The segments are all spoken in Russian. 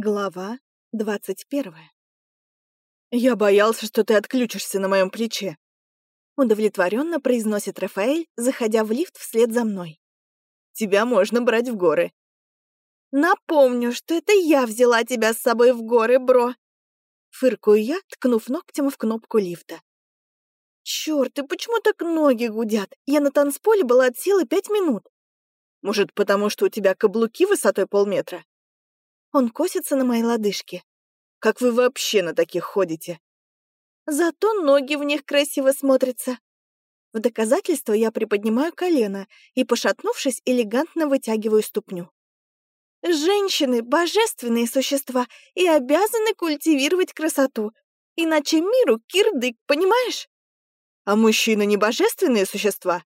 Глава двадцать первая. «Я боялся, что ты отключишься на моем плече», — удовлетворенно произносит Рафаэль, заходя в лифт вслед за мной. «Тебя можно брать в горы». «Напомню, что это я взяла тебя с собой в горы, бро!» Фыркую я, ткнув ногтем в кнопку лифта. «Чёрт, и почему так ноги гудят? Я на танцполе была от силы пять минут». «Может, потому что у тебя каблуки высотой полметра?» Он косится на мои лодыжки. Как вы вообще на таких ходите? Зато ноги в них красиво смотрятся. В доказательство я приподнимаю колено и, пошатнувшись, элегантно вытягиваю ступню. Женщины — божественные существа и обязаны культивировать красоту, иначе миру кирдык, понимаешь? А мужчины не божественные существа?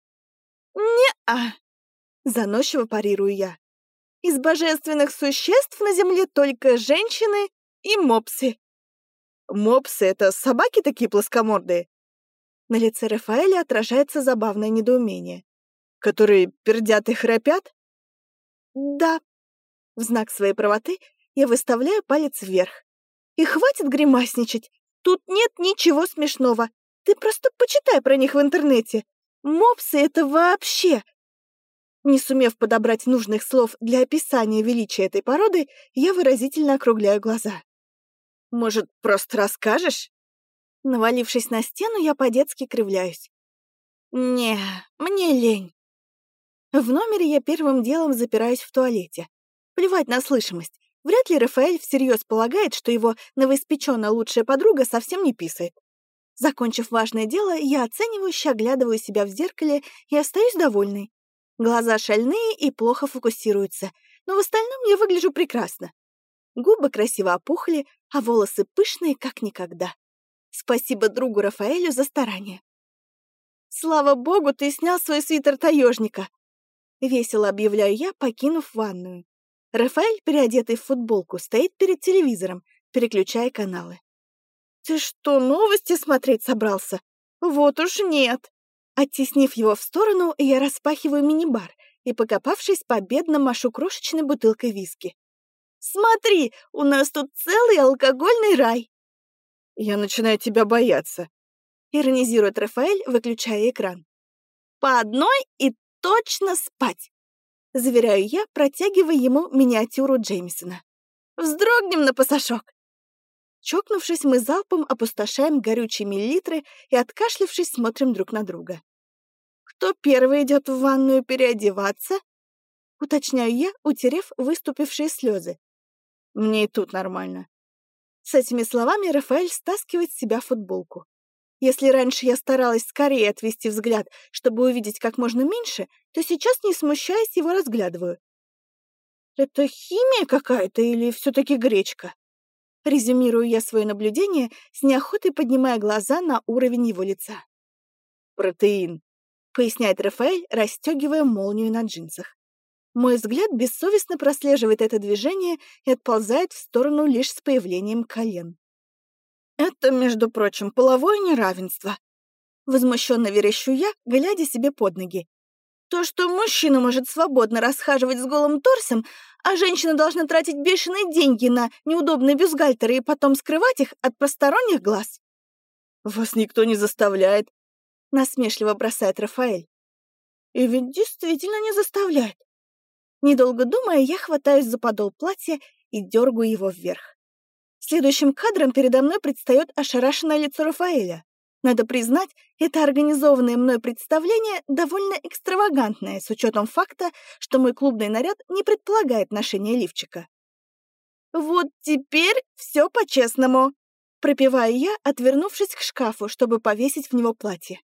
Не-а, заносчиво парирую я. Из божественных существ на Земле только женщины и мопсы. Мопсы — это собаки такие плоскомордые? На лице Рафаэля отражается забавное недоумение. Которые пердят и храпят? Да. В знак своей правоты я выставляю палец вверх. И хватит гримасничать. Тут нет ничего смешного. Ты просто почитай про них в интернете. Мопсы — это вообще не сумев подобрать нужных слов для описания величия этой породы, я выразительно округляю глаза. «Может, просто расскажешь?» Навалившись на стену, я по-детски кривляюсь. «Не, мне лень». В номере я первым делом запираюсь в туалете. Плевать на слышимость. Вряд ли Рафаэль всерьез полагает, что его новоиспеченная лучшая подруга совсем не писает. Закончив важное дело, я оценивающе оглядываю себя в зеркале и остаюсь довольной. Глаза шальные и плохо фокусируются, но в остальном я выгляжу прекрасно. Губы красиво опухли, а волосы пышные, как никогда. Спасибо другу Рафаэлю за старание. «Слава богу, ты снял свой свитер таежника!» Весело объявляю я, покинув ванную. Рафаэль, переодетый в футболку, стоит перед телевизором, переключая каналы. «Ты что, новости смотреть собрался? Вот уж нет!» Оттеснив его в сторону, я распахиваю мини-бар и, покопавшись, победно машу крошечной бутылкой виски. «Смотри, у нас тут целый алкогольный рай!» «Я начинаю тебя бояться», — иронизирует Рафаэль, выключая экран. «По одной и точно спать!» — заверяю я, протягивая ему миниатюру Джеймсона. «Вздрогнем на пасашок!» Чокнувшись, мы залпом опустошаем горючие миллилитры и, откашлившись, смотрим друг на друга. «Кто первый идет в ванную переодеваться?» Уточняю я, утерев выступившие слезы. «Мне и тут нормально». С этими словами Рафаэль стаскивает с себя футболку. Если раньше я старалась скорее отвести взгляд, чтобы увидеть как можно меньше, то сейчас, не смущаясь, его разглядываю. «Это химия какая-то или все-таки гречка?» Резюмирую я свое наблюдение, с неохотой поднимая глаза на уровень его лица. «Протеин», — поясняет Рафаэль, расстегивая молнию на джинсах. Мой взгляд бессовестно прослеживает это движение и отползает в сторону лишь с появлением колен. «Это, между прочим, половое неравенство», — возмущенно верещу я, глядя себе под ноги. То, что мужчина может свободно расхаживать с голым торсом, а женщина должна тратить бешеные деньги на неудобные бюстгальтеры и потом скрывать их от посторонних глаз. «Вас никто не заставляет», — насмешливо бросает Рафаэль. «И ведь действительно не заставляет». Недолго думая, я хватаюсь за подол платья и дергаю его вверх. Следующим кадром передо мной предстает ошарашенное лицо Рафаэля. Надо признать, это организованное мной представление довольно экстравагантное, с учетом факта, что мой клубный наряд не предполагает ношения лифчика. «Вот теперь все по-честному», — пропеваю я, отвернувшись к шкафу, чтобы повесить в него платье.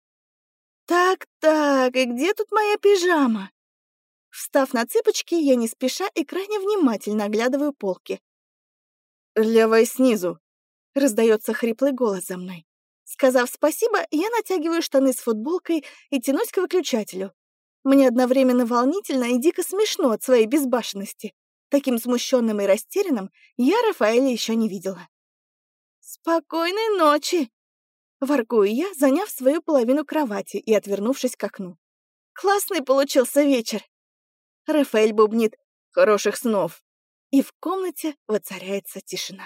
«Так-так, и где тут моя пижама?» Встав на цыпочки, я не спеша и крайне внимательно оглядываю полки. «Левая снизу», — раздается хриплый голос за мной. Сказав спасибо, я натягиваю штаны с футболкой и тянусь к выключателю. Мне одновременно волнительно и дико смешно от своей безбашенности. Таким смущенным и растерянным я Рафаэля еще не видела. «Спокойной ночи!» Воркую я, заняв свою половину кровати и отвернувшись к окну. «Классный получился вечер!» Рафаэль бубнит «Хороших снов!» и в комнате воцаряется тишина.